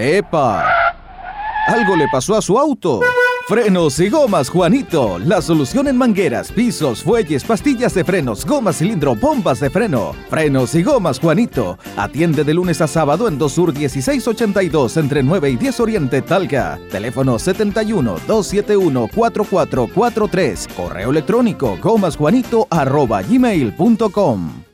¡Epa! Algo le pasó a su auto. Frenos y gomas Juanito, la solución en mangueras, pisos, fuelles, pastillas de frenos, gomas cilindro, bombas de freno. Frenos y gomas Juanito. Atiende de lunes a sábado en 2 Sur 1682 entre 9 y 10 Oriente Talca. Teléfono 71 271 4443. Correo electrónico gomasjuanito arroba gmail.com.